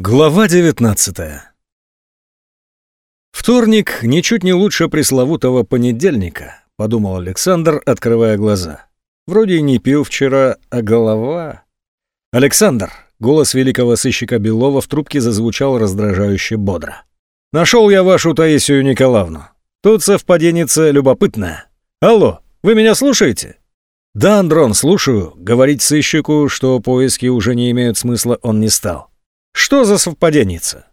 Глава 19 Вторник ничуть не лучше пресловутого понедельника, подумал Александр, открывая глаза. Вроде и не пил вчера, а голова... Александр, голос великого сыщика Белова в трубке зазвучал раздражающе бодро. Нашел я вашу Таисию Николаевну. Тут совпаденница любопытная. Алло, вы меня слушаете? Да, Андрон, слушаю. Говорить сыщику, что поиски уже не имеют смысла, он не стал. Что за совпаденница?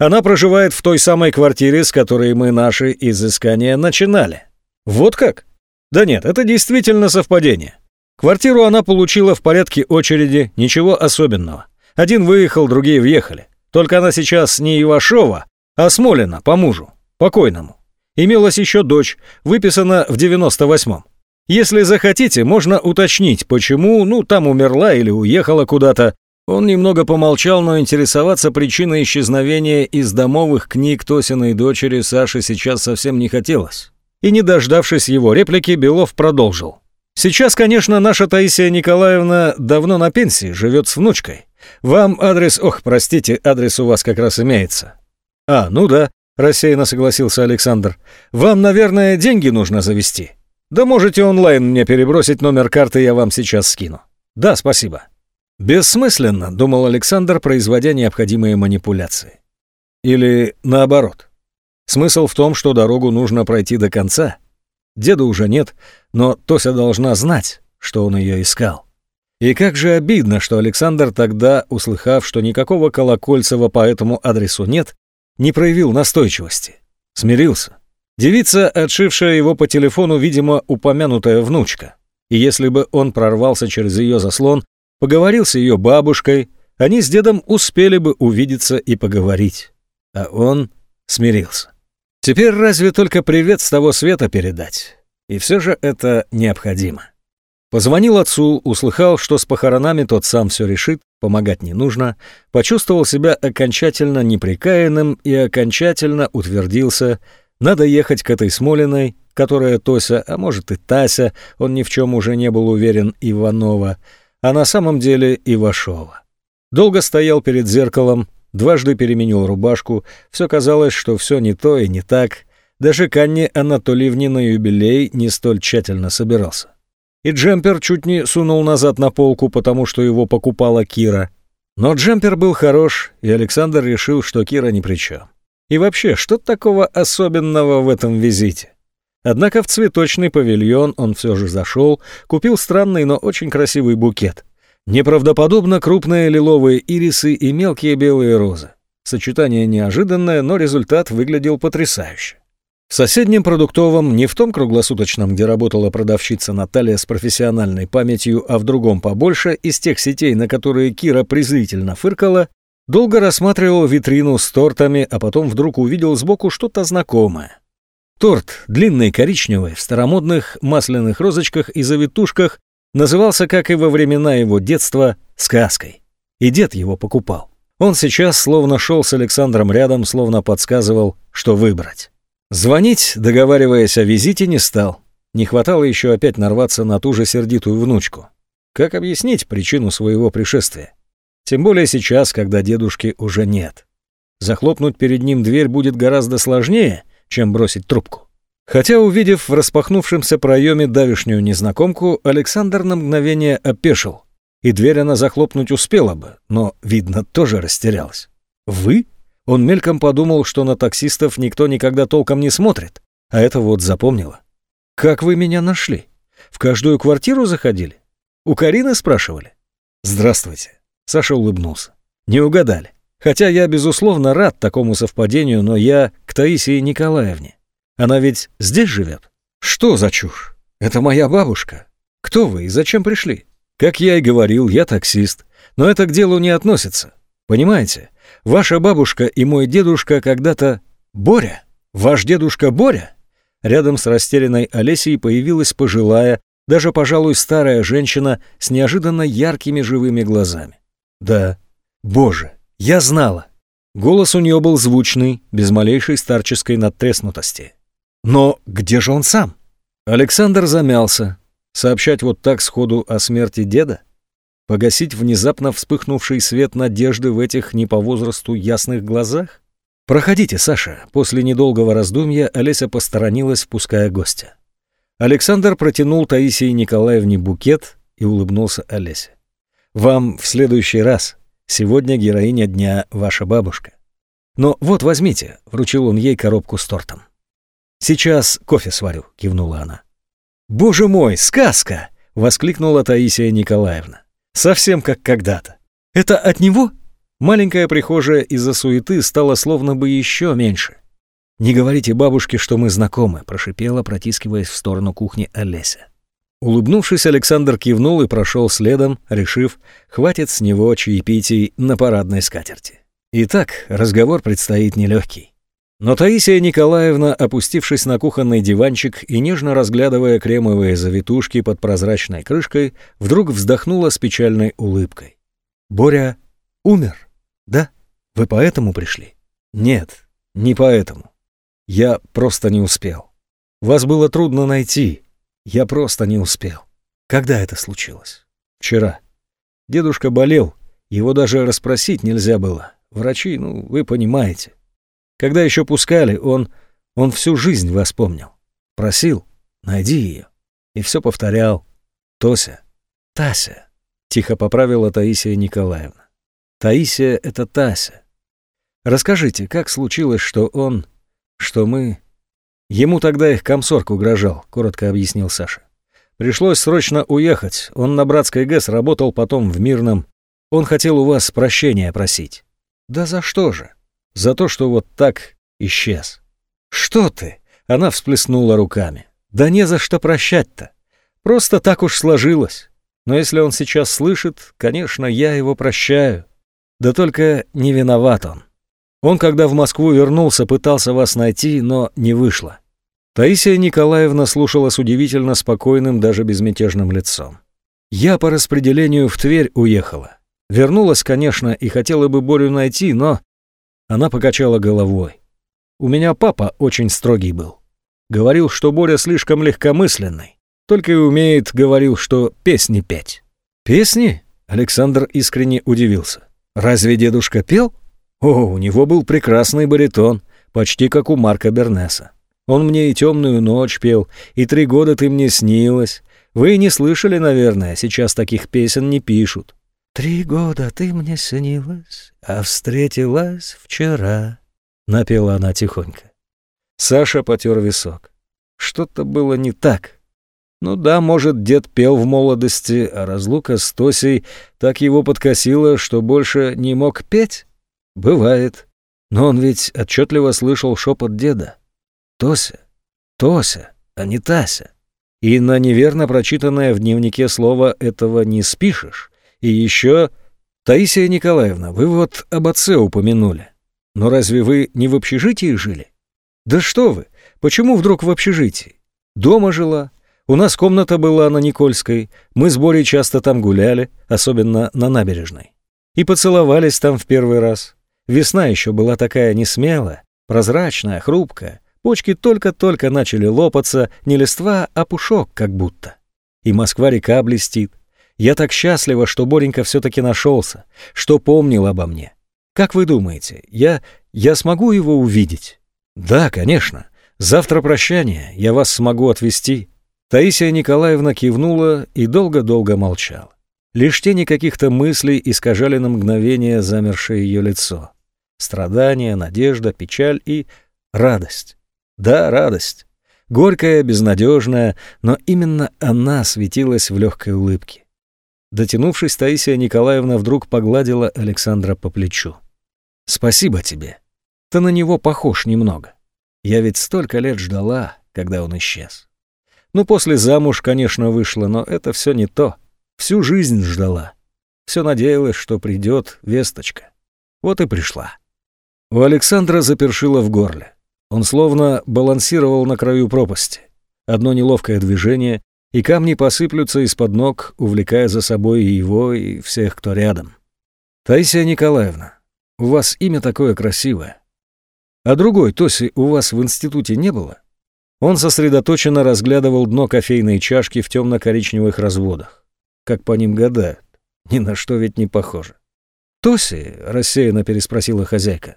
Она проживает в той самой квартире, с которой мы наши изыскания начинали. Вот как? Да нет, это действительно совпадение. Квартиру она получила в порядке очереди, ничего особенного. Один выехал, другие въехали. Только она сейчас не Ивашова, а Смолина по мужу, покойному. Имелась еще дочь, выписана в 98-м. Если захотите, можно уточнить, почему, ну, там умерла или уехала куда-то, он немного помолчал, но интересоваться причиной исчезновения из домовых книг Тосиной дочери Саши сейчас совсем не хотелось. И не дождавшись его реплики, Белов продолжил. «Сейчас, конечно, наша Таисия Николаевна давно на пенсии, живет с внучкой. Вам адрес... Ох, простите, адрес у вас как раз имеется». «А, ну да», — рассеянно согласился Александр. «Вам, наверное, деньги нужно завести. Да можете онлайн мне перебросить номер карты, я вам сейчас скину». «Да, спасибо». Бессмысленно, думал Александр, производя необходимые манипуляции. Или наоборот. Смысл в том, что дорогу нужно пройти до конца. Деда уже нет, но Тося должна знать, что он ее искал. И как же обидно, что Александр тогда, услыхав, что никакого Колокольцева по этому адресу нет, не проявил настойчивости. Смирился. Девица, отшившая его по телефону, видимо, упомянутая внучка. И если бы он прорвался через ее заслон, Поговорил с ее бабушкой, они с дедом успели бы увидеться и поговорить. А он смирился. Теперь разве только привет с того света передать? И все же это необходимо. Позвонил отцу, услыхал, что с похоронами тот сам все решит, помогать не нужно, почувствовал себя окончательно неприкаянным и окончательно утвердился, надо ехать к этой Смолиной, которая Тося, а может и Тася, он ни в чем уже не был уверен, Иванова, а на самом деле Ивашова. Долго стоял перед зеркалом, дважды переменил рубашку, все казалось, что все не то и не так, даже к Анне Анатольевне на юбилей не столь тщательно собирался. И джемпер чуть не сунул назад на полку, потому что его покупала Кира. Но джемпер был хорош, и Александр решил, что Кира ни при чем. И вообще, что такого особенного в этом визите? Однако в цветочный павильон он все же зашел, купил странный, но очень красивый букет. Неправдоподобно крупные лиловые ирисы и мелкие белые розы. Сочетание неожиданное, но результат выглядел потрясающе. В соседнем продуктовом, не в том круглосуточном, где работала продавщица Наталья с профессиональной памятью, а в другом побольше, из тех сетей, на которые Кира презрительно фыркала, долго рассматривал витрину с тортами, а потом вдруг увидел сбоку что-то знакомое. Торт, длинный коричневый, в старомодных масляных розочках и завитушках, назывался, как и во времена его детства, сказкой. И дед его покупал. Он сейчас словно шел с Александром рядом, словно подсказывал, что выбрать. Звонить, договариваясь о визите, не стал. Не хватало еще опять нарваться на ту же сердитую внучку. Как объяснить причину своего пришествия? Тем более сейчас, когда дедушки уже нет. Захлопнуть перед ним дверь будет гораздо сложнее — чем бросить трубку. Хотя, увидев в распахнувшемся проеме давишнюю незнакомку, Александр на мгновение опешил, и дверь она захлопнуть успела бы, но, видно, тоже растерялась. «Вы?» Он мельком подумал, что на таксистов никто никогда толком не смотрит, а это вот запомнила. «Как вы меня нашли? В каждую квартиру заходили? У Карины спрашивали?» «Здравствуйте», — Саша улыбнулся. «Не угадали. Хотя я, безусловно, рад такому совпадению, но я к Таисии Николаевне. Она ведь здесь живет? Что за чушь? Это моя бабушка. Кто вы и зачем пришли? Как я и говорил, я таксист. Но это к делу не относится. Понимаете? Ваша бабушка и мой дедушка когда-то... Боря? Ваш дедушка Боря? Рядом с растерянной Олесей появилась пожилая, даже, пожалуй, старая женщина с неожиданно яркими живыми глазами. Да, боже, я знала. Голос у нее был звучный, без малейшей старческой надтреснутости. Но где же он сам? Александр замялся. Сообщать вот так сходу о смерти деда? Погасить внезапно вспыхнувший свет надежды в этих не по возрасту ясных глазах? «Проходите, Саша». После недолгого раздумья Олеся посторонилась, впуская гостя. Александр протянул Таисии Николаевне букет и улыбнулся Олесе. «Вам в следующий раз. Сегодня героиня дня ваша бабушка. Но вот возьмите», — вручил он ей коробку с тортом. «Сейчас кофе сварю», — кивнула она. «Боже мой, сказка!» — воскликнула Таисия Николаевна. «Совсем как когда-то. Это от него?» Маленькая прихожая из-за суеты стала словно бы еще меньше. «Не говорите бабушке, что мы знакомы», — прошипела, протискиваясь в сторону кухни Олеся. Улыбнувшись, Александр кивнул и прошел следом, решив, хватит с него чаепитий на парадной скатерти. Итак, разговор предстоит нелегкий. Но Таисия Николаевна, опустившись на кухонный диванчик и нежно разглядывая кремовые завитушки под прозрачной крышкой, вдруг вздохнула с печальной улыбкой. «Боря умер, да? Вы поэтому пришли?» «Нет, не поэтому. Я просто не успел. Вас было трудно найти. Я просто не успел. Когда это случилось? Вчера. Дедушка болел, его даже расспросить нельзя было. Врачи, ну, вы понимаете. Когда еще пускали, он... он всю жизнь вас помнил. Просил, найди ее. И все повторял. Тося, Тася. Тихо поправила Таисия Николаевна. Таисия — это Тася. Расскажите, как случилось, что он что мы... Ему тогда их комсорг угрожал, коротко объяснил Саша. Пришлось срочно уехать. Он на братской ГЭС работал потом в Мирном. Он хотел у вас прощения просить. Да за что же? За то, что вот так исчез. Что ты? Она всплеснула руками. Да не за что прощать-то. Просто так уж сложилось. Но если он сейчас слышит, конечно, я его прощаю. Да только не виноват он. Он, когда в Москву вернулся, пытался вас найти, но не вышло. Таисия Николаевна слушала с удивительно спокойным, даже безмятежным лицом. Я по распределению в Тверь уехала. Вернулась, конечно, и хотела бы Борю найти, но... Она покачала головой. У меня папа очень строгий был. Говорил, что Боря слишком легкомысленный. Только и умеет, говорил, что песни петь. Песни? Александр искренне удивился. Разве дедушка пел? О, у него был прекрасный баритон, почти как у Марка Бернеса. Он мне и темную ночь пел, и три года ты мне снилась. Вы не слышали, наверное, сейчас таких песен не пишут. «Три года ты мне снилась, а встретилась вчера», — напела она тихонько. Саша потер висок. Что-то было не так. Ну да, может, дед пел в молодости, а разлука с Тосей так его подкосила, что больше не мог петь? Бывает. Но он ведь отчетливо слышал шепот деда. Тося, Тося, а не Тася. И на неверно прочитанное в дневнике слово этого не спишешь. И еще... Таисия Николаевна, вы вот об отце упомянули. Но разве вы не в общежитии жили? Да что вы, почему вдруг в общежитии? Дома жила. У нас комната была на Никольской. Мы с Борей часто там гуляли, особенно на набережной. И поцеловались там в первый раз. Весна еще была такая несмелая, прозрачная, хрупкая. Почки только-только начали лопаться, не листва, а пушок как будто. И Москва-река блестит. Я так счастлива, что Боренька все-таки нашелся, что помнил обо мне. Как вы думаете, я... я смогу его увидеть? Да, конечно. Завтра прощание, я вас смогу отвезти. Таисия Николаевна кивнула и долго-долго молчала. Лишь тени каких-то мыслей искажали на мгновение замершее ее лицо страдания, надежда, печаль и радость. Да, радость. Горькая, безнадежная, но именно она светилась в легкой улыбке. Дотянувшись, Таисия Николаевна вдруг погладила Александра по плечу. «Спасибо тебе. Ты на него похож немного. Я ведь столько лет ждала, когда он исчез. Ну, после замуж, конечно, вышла, но это все не то. Всю жизнь ждала. Все надеялась, что придет весточка. Вот и пришла. У Александра запершило в горле. Он словно балансировал на краю пропасти. Одно неловкое движение, и камни посыплются из-под ног, увлекая за собой и его, и всех, кто рядом. «Таисия Николаевна, у вас имя такое красивое. А другой Тоси у вас в институте не было?» Он сосредоточенно разглядывал дно кофейной чашки в темно-коричневых разводах. Как по ним гадают. Ни на что ведь не похоже. «Тоси?» — рассеянно переспросила хозяйка.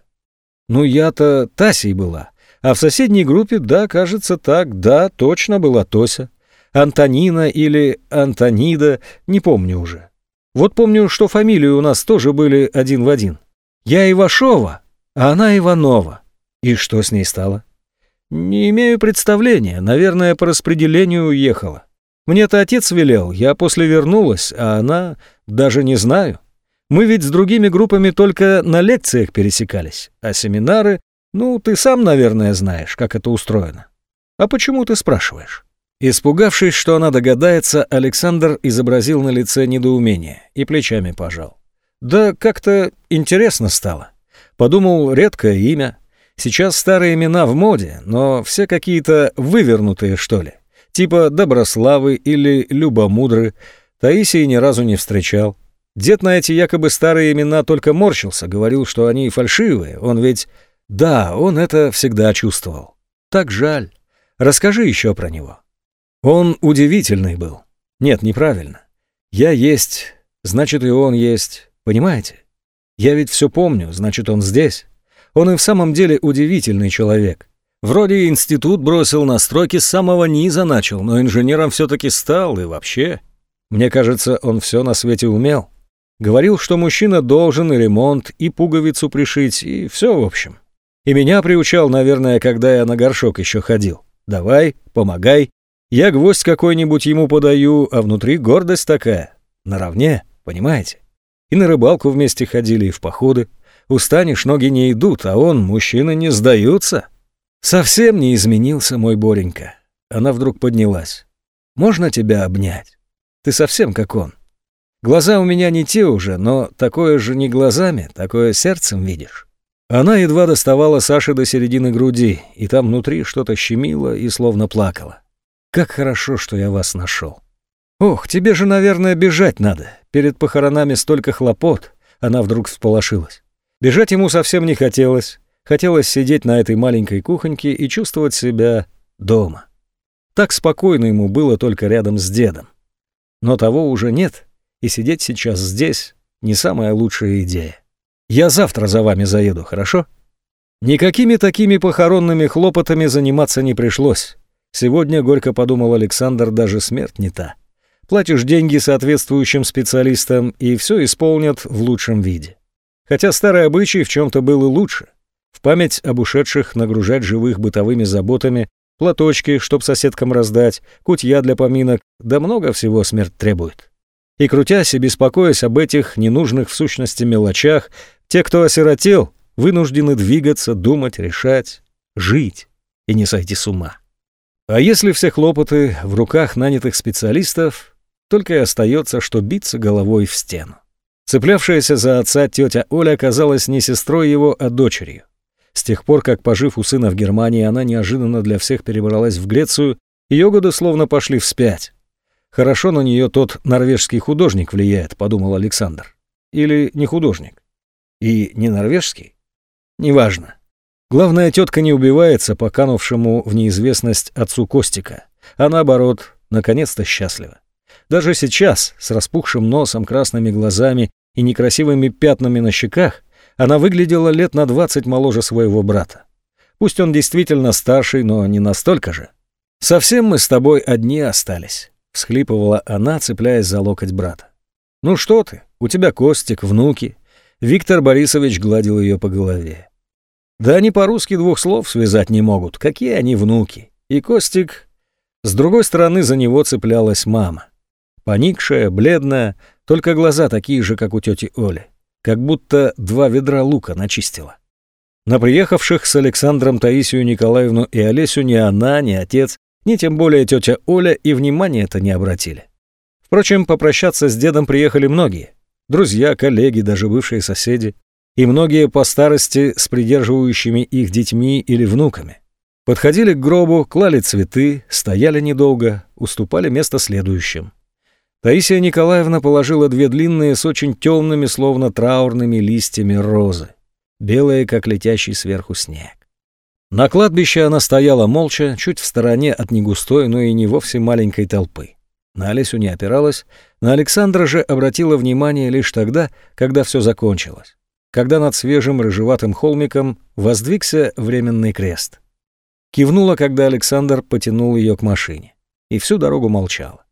«Ну, я-то Тасей была. А в соседней группе, да, кажется так, да, точно была Тося. Антонина или Антонида, не помню уже. Вот помню, что фамилии у нас тоже были один в один. Я Ивашова, а она Иванова. И что с ней стало? Не имею представления, наверное, по распределению уехала. Мне-то отец велел, я после вернулась, а она даже не знаю. Мы ведь с другими группами только на лекциях пересекались, а семинары, ну, ты сам, наверное, знаешь, как это устроено. А почему ты спрашиваешь? Испугавшись, что она догадается, Александр изобразил на лице недоумение и плечами пожал. Да как-то интересно стало. Подумал, редкое имя. Сейчас старые имена в моде, но все какие-то вывернутые, что ли. Типа Доброславы или Любомудры. Таисии ни разу не встречал. Дед на эти якобы старые имена только морщился, говорил, что они фальшивые. Он ведь... Да, он это всегда чувствовал. Так жаль. Расскажи еще про него. Он удивительный был. Нет, неправильно. Я есть, значит и он есть. Понимаете? Я ведь все помню, значит он здесь. Он и в самом деле удивительный человек. Вроде институт бросил на стройки с самого низа начал, но инженером все-таки стал и вообще. Мне кажется, он все на свете умел. Говорил, что мужчина должен и ремонт, и пуговицу пришить, и все в общем. И меня приучал, наверное, когда я на горшок еще ходил. Давай, помогай. Я гвоздь какой-нибудь ему подаю, а внутри гордость такая. Наравне, понимаете? И на рыбалку вместе ходили, и в походы. Устанешь, ноги не идут, а он, мужчины, не сдаются. Совсем не изменился мой Боренька. Она вдруг поднялась. Можно тебя обнять? Ты совсем как он. Глаза у меня не те уже, но такое же не глазами, такое сердцем видишь. Она едва доставала Саше до середины груди, и там внутри что-то щемило и словно плакала. «Как хорошо, что я вас нашел. Ох, тебе же, наверное, бежать надо. Перед похоронами столько хлопот». Она вдруг всполошилась. Бежать ему совсем не хотелось. Хотелось сидеть на этой маленькой кухоньке и чувствовать себя дома. Так спокойно ему было только рядом с дедом. Но того уже нет, и сидеть сейчас здесь не самая лучшая идея. Я завтра за вами заеду, хорошо? Никакими такими похоронными хлопотами заниматься не пришлось. Сегодня, горько подумал Александр, даже смерть не та. Платишь деньги соответствующим специалистам, и все исполнят в лучшем виде. Хотя старый обычай в чем-то был и лучше. В память об ушедших нагружать живых бытовыми заботами, платочки, чтоб соседкам раздать, кутья для поминок, да много всего смерть требует. И крутясь и беспокоясь об этих ненужных в сущности мелочах, те, кто осиротел, вынуждены двигаться, думать, решать, жить и не сойти с ума. А если все хлопоты в руках нанятых специалистов, только и остается, что биться головой в стену. Цеплявшаяся за отца тетя Оля оказалась не сестрой его, а дочерью. С тех пор, как, пожив у сына в Германии, она неожиданно для всех перебралась в Грецию, ее годы словно пошли вспять. Хорошо на нее тот норвежский художник влияет, подумал Александр. Или не художник. И не норвежский? Неважно. Главное, тетка не убивается по канувшему в неизвестность отцу Костика, а наоборот, наконец-то счастлива. Даже сейчас, с распухшим носом, красными глазами и некрасивыми пятнами на щеках, она выглядела лет на двадцать моложе своего брата. Пусть он действительно старший, но не настолько же. Совсем мы с тобой одни остались. — всхлипывала она, цепляясь за локоть брата. «Ну что ты, у тебя Костик, внуки». Виктор Борисович гладил ее по голове. «Да они по-русски двух слов связать не могут. Какие они внуки?» И Костик... С другой стороны за него цеплялась мама. Поникшая, бледная, только глаза такие же, как у тети Оли. Как будто два ведра лука начистила. На приехавших с Александром Таисию Николаевну и Олесю ни она, ни отец ни тем более тетя Оля и внимания это не обратили. Впрочем, попрощаться с дедом приехали многие. Друзья, коллеги, даже бывшие соседи. И многие по старости с придерживающими их детьми или внуками. Подходили к гробу, клали цветы, стояли недолго, уступали место следующим. Таисия Николаевна положила две длинные с очень темными, словно траурными листьями розы, белые, как летящий сверху снег. На кладбище она стояла молча, чуть в стороне от негустой, но и не вовсе маленькой толпы. На Олесю не опиралась, на Александра же обратила внимание лишь тогда, когда все закончилось, когда над свежим рыжеватым холмиком воздвигся временный крест. Кивнула, когда Александр потянул ее к машине, и всю дорогу молчала.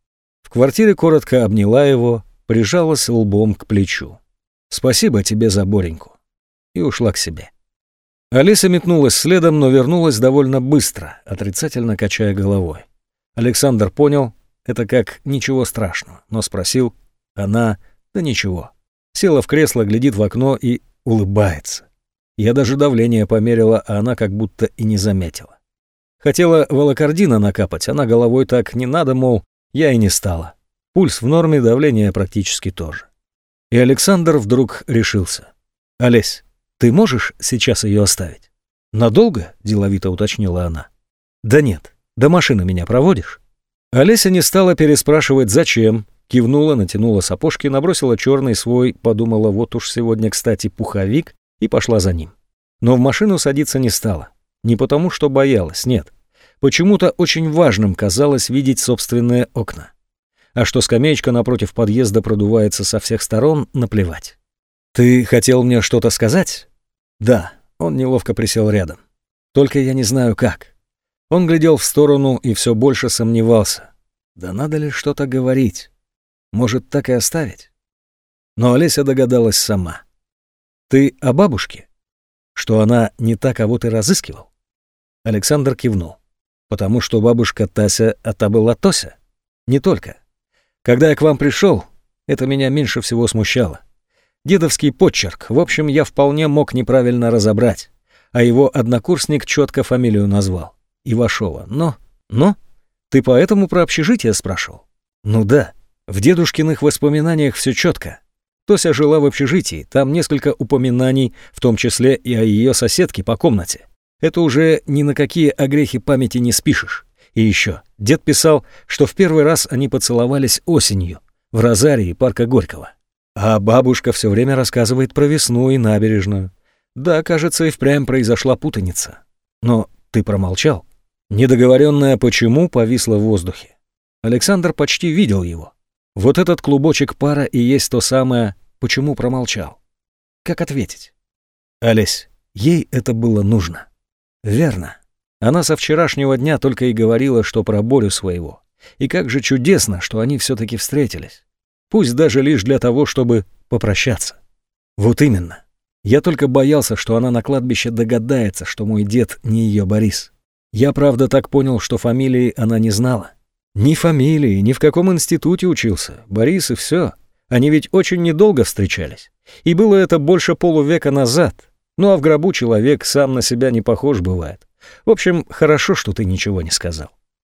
В квартире коротко обняла его, прижалась лбом к плечу. «Спасибо тебе за Бореньку». И ушла к себе. Алиса метнулась следом, но вернулась довольно быстро, отрицательно качая головой. Александр понял, это как ничего страшного, но спросил, она, да ничего. Села в кресло, глядит в окно и улыбается. Я даже давление померила, а она как будто и не заметила. Хотела волокордина накапать, она головой так не надо, мол, я и не стала. Пульс в норме, давление практически тоже. И Александр вдруг решился. «Олесь, ты можешь сейчас ее оставить?» «Надолго?» – деловито уточнила она. «Да нет. До машины меня проводишь?» Олеся не стала переспрашивать «зачем?», кивнула, натянула сапожки, набросила черный свой, подумала «вот уж сегодня, кстати, пуховик» и пошла за ним. Но в машину садиться не стала. Не потому, что боялась, нет. Почему-то очень важным казалось видеть собственные окна. А что скамеечка напротив подъезда продувается со всех сторон, наплевать. «Ты хотел мне что-то сказать?» Да, он неловко присел рядом. Только я не знаю как. Он глядел в сторону и все больше сомневался. Да надо ли что-то говорить? Может, так и оставить? Но Олеся догадалась сама. Ты о бабушке? Что она не та, кого ты разыскивал? Александр кивнул. Потому что бабушка Тася, а та была Тося? Не только. Когда я к вам пришел, это меня меньше всего смущало. Дедовский почерк, в общем, я вполне мог неправильно разобрать, а его однокурсник четко фамилию назвал. Ивашова. Но, но, ты поэтому про общежитие спрашивал? Ну да, в дедушкиных воспоминаниях все четко. Тося жила в общежитии, там несколько упоминаний, в том числе и о ее соседке по комнате. Это уже ни на какие огрехи памяти не спишешь. И еще, дед писал, что в первый раз они поцеловались осенью в Розарии парка Горького. А бабушка все время рассказывает про весну и набережную. Да, кажется, и впрямь произошла путаница. Но ты промолчал. Недоговоренное «почему» повисло в воздухе. Александр почти видел его. Вот этот клубочек пара и есть то самое «почему промолчал». Как ответить? Олесь, ей это было нужно. Верно. Она со вчерашнего дня только и говорила, что про Борю своего. И как же чудесно, что они все-таки встретились пусть даже лишь для того, чтобы попрощаться. Вот именно. Я только боялся, что она на кладбище догадается, что мой дед не ее Борис. Я, правда, так понял, что фамилии она не знала. Ни фамилии, ни в каком институте учился. Борис и все. Они ведь очень недолго встречались. И было это больше полувека назад. Ну а в гробу человек сам на себя не похож бывает. В общем, хорошо, что ты ничего не сказал.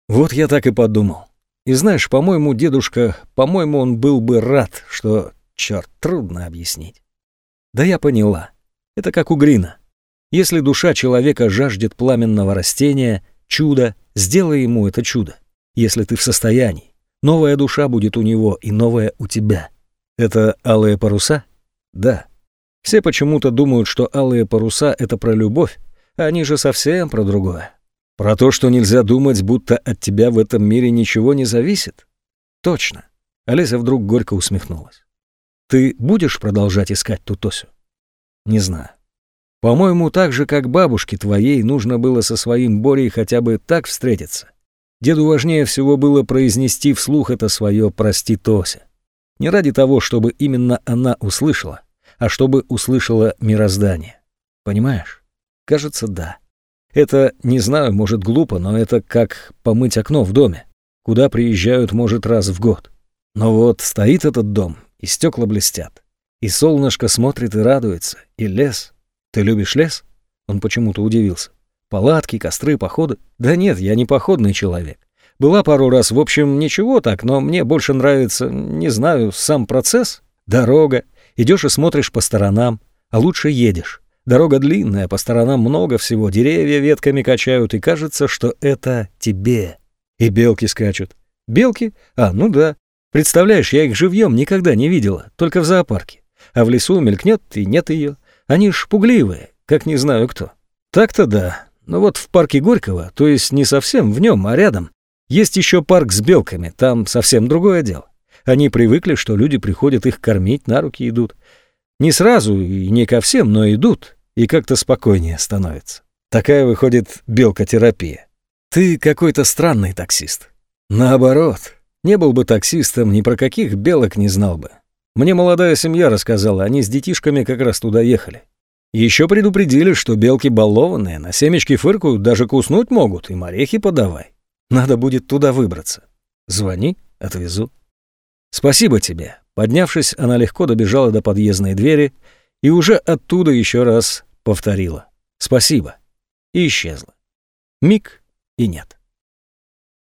Вот я так и подумал. И знаешь, по-моему, дедушка, по-моему, он был бы рад, что, черт, трудно объяснить. Да я поняла. Это как у Грина. Если душа человека жаждет пламенного растения, чудо, сделай ему это чудо. Если ты в состоянии. Новая душа будет у него и новая у тебя. Это алые паруса? Да. Все почему-то думают, что алые паруса — это про любовь, а они же совсем про другое. Про то, что нельзя думать, будто от тебя в этом мире ничего не зависит? Точно. Олеся вдруг горько усмехнулась. Ты будешь продолжать искать ту Тосю? Не знаю. По-моему, так же, как бабушке твоей, нужно было со своим Борей хотя бы так встретиться. Деду важнее всего было произнести вслух это свое «прости, Тося». Не ради того, чтобы именно она услышала, а чтобы услышала мироздание. Понимаешь? Кажется, да. Это, не знаю, может глупо, но это как помыть окно в доме, куда приезжают, может, раз в год. Но вот стоит этот дом, и стекла блестят, и солнышко смотрит и радуется, и лес. Ты любишь лес? Он почему-то удивился. Палатки, костры, походы? Да нет, я не походный человек. Была пару раз, в общем, ничего так, но мне больше нравится, не знаю, сам процесс. Дорога. Идешь и смотришь по сторонам, а лучше едешь. Дорога длинная, по сторонам много всего, деревья ветками качают, и кажется, что это тебе. И белки скачут. Белки? А, ну да. Представляешь, я их живьем никогда не видела, только в зоопарке. А в лесу мелькнет, и нет ее. Они ж пугливые, как не знаю кто. Так-то да. Но вот в парке Горького, то есть не совсем в нем, а рядом, Есть еще парк с белками, там совсем другое дело. Они привыкли, что люди приходят их кормить, на руки идут. Не сразу и не ко всем, но идут, и как-то спокойнее становится. Такая выходит белкотерапия. Ты какой-то странный таксист. Наоборот, не был бы таксистом, ни про каких белок не знал бы. Мне молодая семья рассказала, они с детишками как раз туда ехали. Еще предупредили, что белки балованные, на семечки фыркают, даже куснуть могут, и орехи подавай. Надо будет туда выбраться. Звони, отвезу. Спасибо тебе. Поднявшись, она легко добежала до подъездной двери и уже оттуда еще раз повторила. Спасибо. И исчезла. Миг и нет.